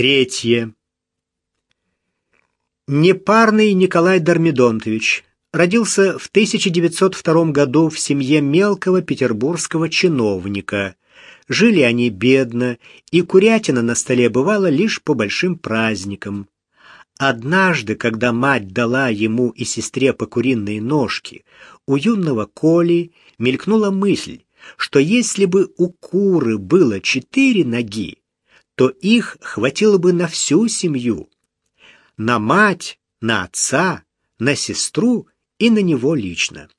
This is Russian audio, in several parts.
Третье. Непарный Николай Дормидонтович родился в 1902 году в семье мелкого петербургского чиновника. Жили они бедно, и курятина на столе бывала лишь по большим праздникам. Однажды, когда мать дала ему и сестре по куриной ножке, у юного Коли мелькнула мысль, что если бы у куры было четыре ноги, то их хватило бы на всю семью. На мать, на отца, на сестру и на него лично.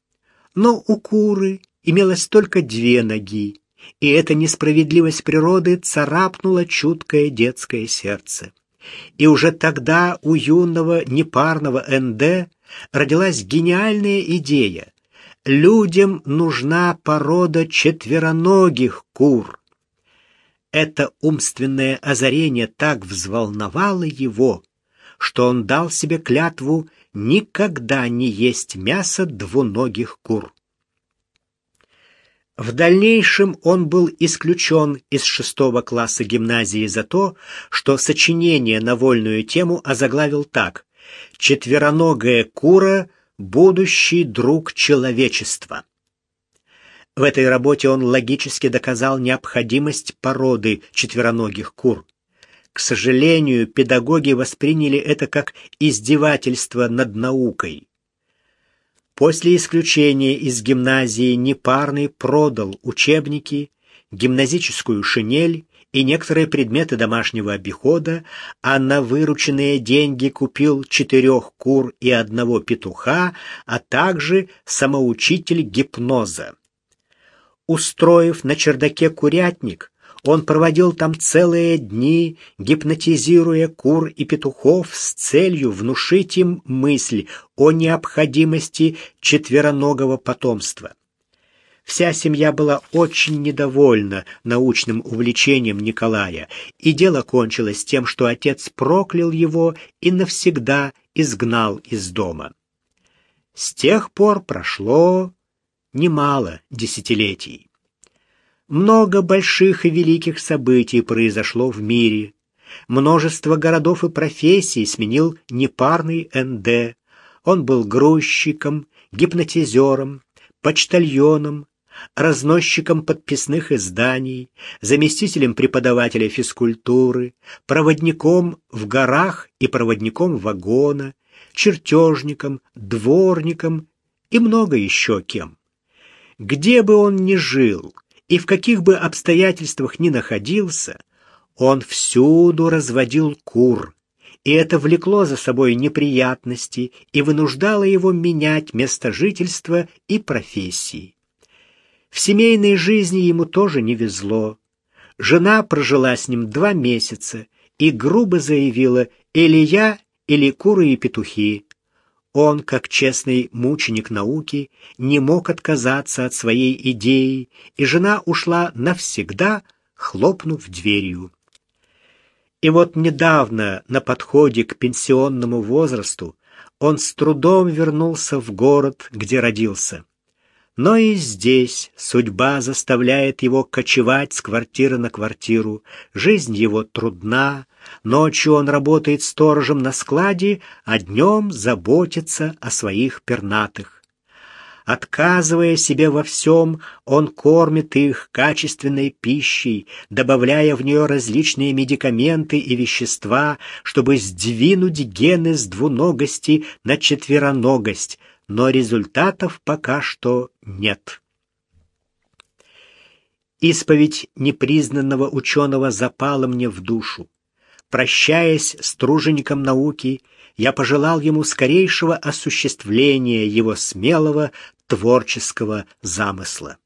Но у куры имелось только две ноги, и эта несправедливость природы царапнула чуткое детское сердце. И уже тогда у юного непарного НД родилась гениальная идея. Людям нужна порода четвероногих кур. Это умственное озарение так взволновало его, что он дал себе клятву никогда не есть мясо двуногих кур. В дальнейшем он был исключен из шестого класса гимназии за то, что сочинение на вольную тему озаглавил так «Четвероногая кура – будущий друг человечества». В этой работе он логически доказал необходимость породы четвероногих кур. К сожалению, педагоги восприняли это как издевательство над наукой. После исключения из гимназии Непарный продал учебники, гимназическую шинель и некоторые предметы домашнего обихода, а на вырученные деньги купил четырех кур и одного петуха, а также самоучитель гипноза. Устроив на чердаке курятник, он проводил там целые дни, гипнотизируя кур и петухов с целью внушить им мысль о необходимости четвероногого потомства. Вся семья была очень недовольна научным увлечением Николая, и дело кончилось тем, что отец проклял его и навсегда изгнал из дома. С тех пор прошло немало десятилетий. Много больших и великих событий произошло в мире. Множество городов и профессий сменил непарный НД. Он был грузчиком, гипнотизером, почтальоном, разносчиком подписных изданий, заместителем преподавателя физкультуры, проводником в горах и проводником вагона, чертежником, дворником и много еще кем. Где бы он ни жил и в каких бы обстоятельствах ни находился, он всюду разводил кур, и это влекло за собой неприятности и вынуждало его менять место жительства и профессии. В семейной жизни ему тоже не везло. Жена прожила с ним два месяца и грубо заявила «или я, или куры и петухи». Он, как честный мученик науки, не мог отказаться от своей идеи, и жена ушла навсегда, хлопнув дверью. И вот недавно, на подходе к пенсионному возрасту, он с трудом вернулся в город, где родился. Но и здесь судьба заставляет его кочевать с квартиры на квартиру. Жизнь его трудна, ночью он работает сторожем на складе, а днем заботится о своих пернатых. Отказывая себе во всем, он кормит их качественной пищей, добавляя в нее различные медикаменты и вещества, чтобы сдвинуть гены с двуногости на четвероногость — но результатов пока что нет. Исповедь непризнанного ученого запала мне в душу. Прощаясь с тружеником науки, я пожелал ему скорейшего осуществления его смелого творческого замысла.